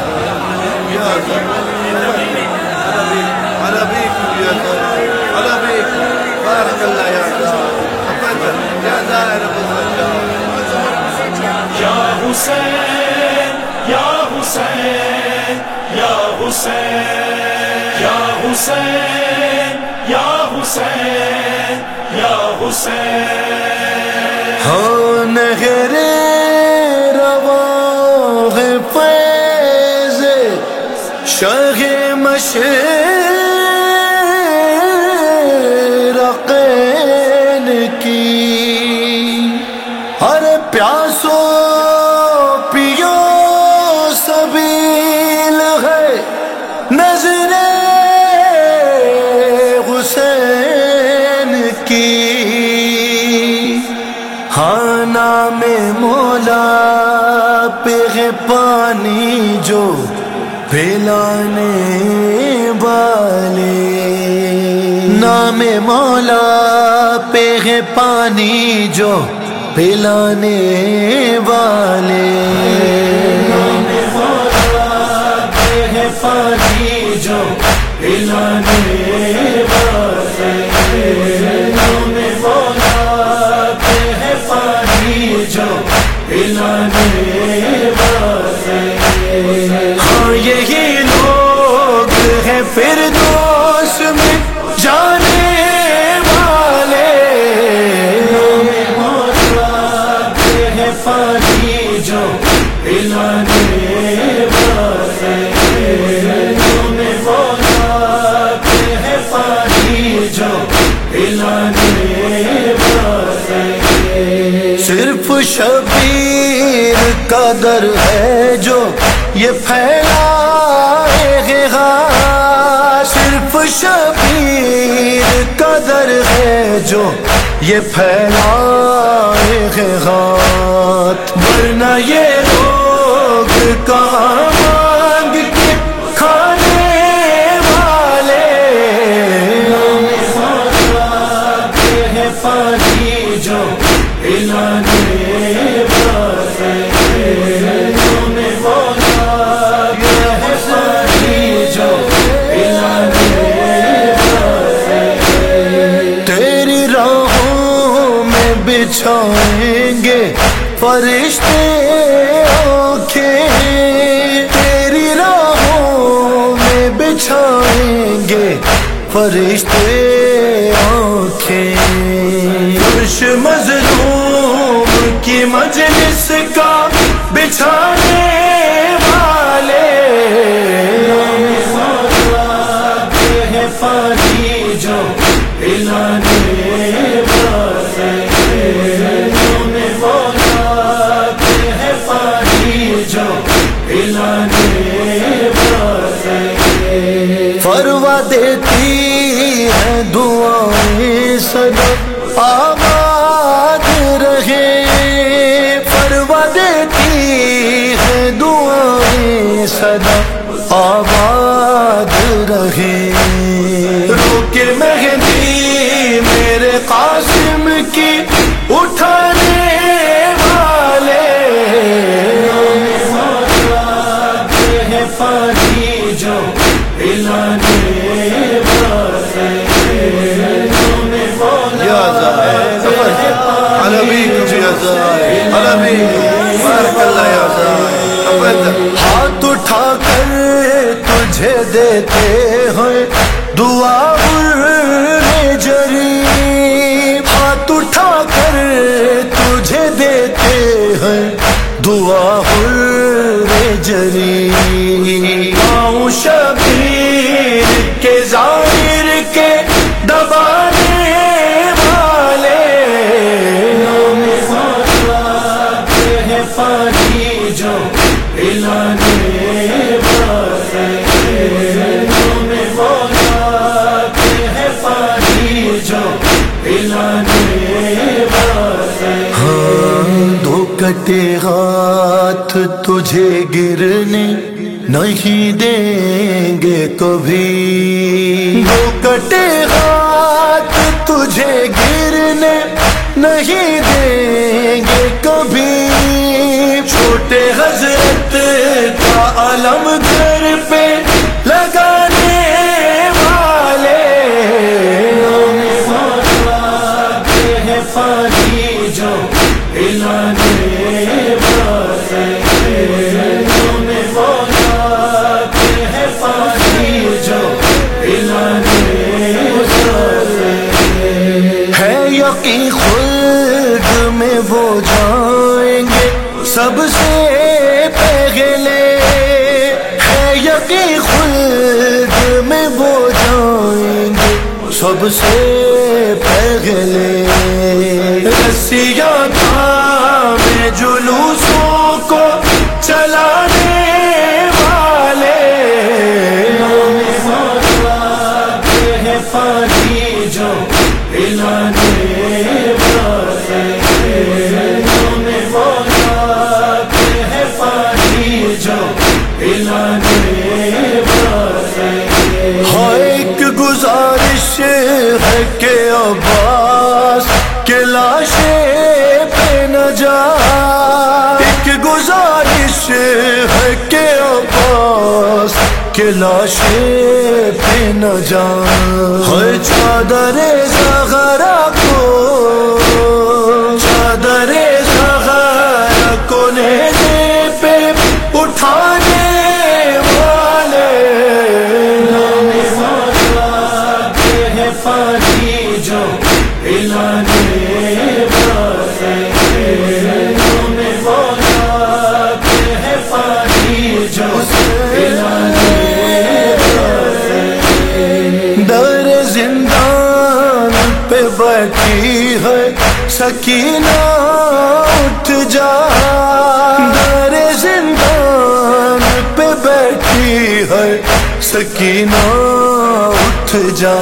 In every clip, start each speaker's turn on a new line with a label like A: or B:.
A: سلام يا سلام على يا سلام على بارك الله يا سلام يا دائر
B: یا حسین یا حسین یا حسین یا حسین یا حسین یا حسین
A: پلانے والے۔ نام مولا پہ ہے پانی جو پلانے والے۔ نام مولا پہ ہے پانی جو پلانے پہ جو ہے پانی جو صرف شبیر کا در ہے جو یہ پھیلائے گا۔ صرف شبیر کا در ہے جو یہ پھیلائے ہاتھ ورنہ یہ لوگ کہاں مانگ کے کھانے والے پانی جو فرشتے آنکھیں تیری راہوں میں بچھائیں گے فرشتے آباد رہے فروا دیتی ہے دعائیں صدا۔ آباد رہے۔ روکے مہندی میرے قاسم کی، اٹھا دیتے ہیں دعا جری بات اٹھا کر تجھے دیتے ہیں۔ دعا جری کٹے ہاتھ تجھے گرنے نہیں دیں گے کبھی۔ دو کٹے ہاتھ تجھے گرنے نہیں دیں گے کبھی۔ چھوٹے حضرت کا
B: عالم گھر پہ میں وہ جائیں گے، سب سے پہلے ہے یقین خلد میں وہ جائیں گے۔ سب سے پہلے رسیاں میں جلوسوں کو چلا گزارش ہے کہ عباس کے لاشے پہ نہ جا ایک گزارش ہے کہ عباس کے لاشے پہ نہ جا ہر چادر زغرا سکینہ اٹھ جا در زندان پہ بیٹھی ہے سکینہ اٹھ جا۔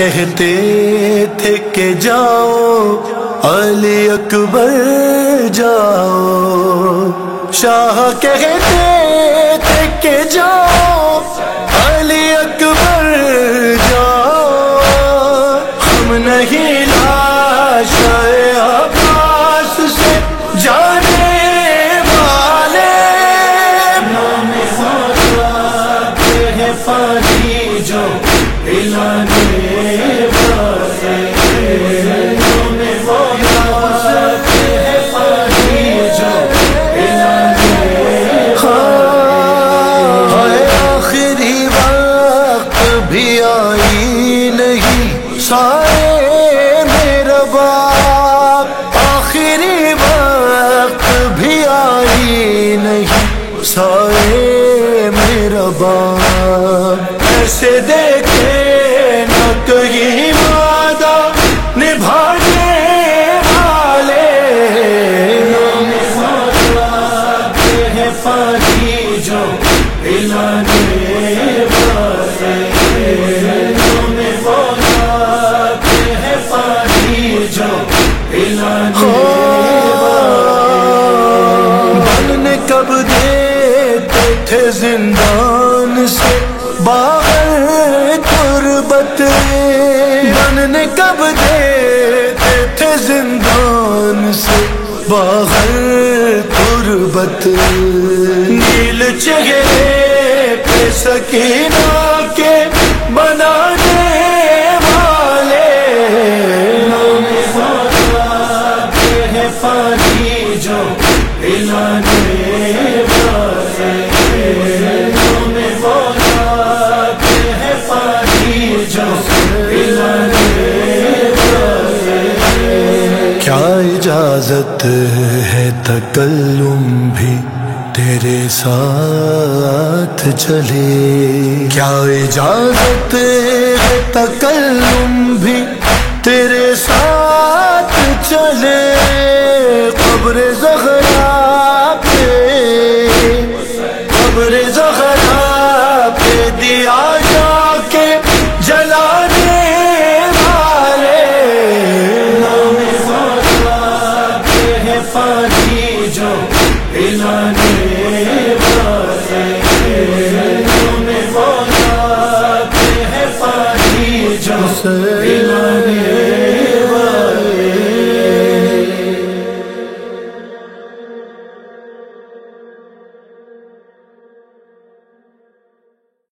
B: کہتے تھے کہ جاؤ علی اکبر جاؤ۔ شاہ کہتے تھے کہ جاؤ۔ ربا۔ ایسے دیکھے نہ کہیں وعدہ زندان سے باہر قربت بن کب دیتے تھے زندان سے باہر تربت نیل چہرے پہ سکینہ کے بن اجازت ہے تکلم بھی تیرے ساتھ چلے۔ کیا اجازت ہے تکلم بھی تیرے ساتھ چلے؟ سے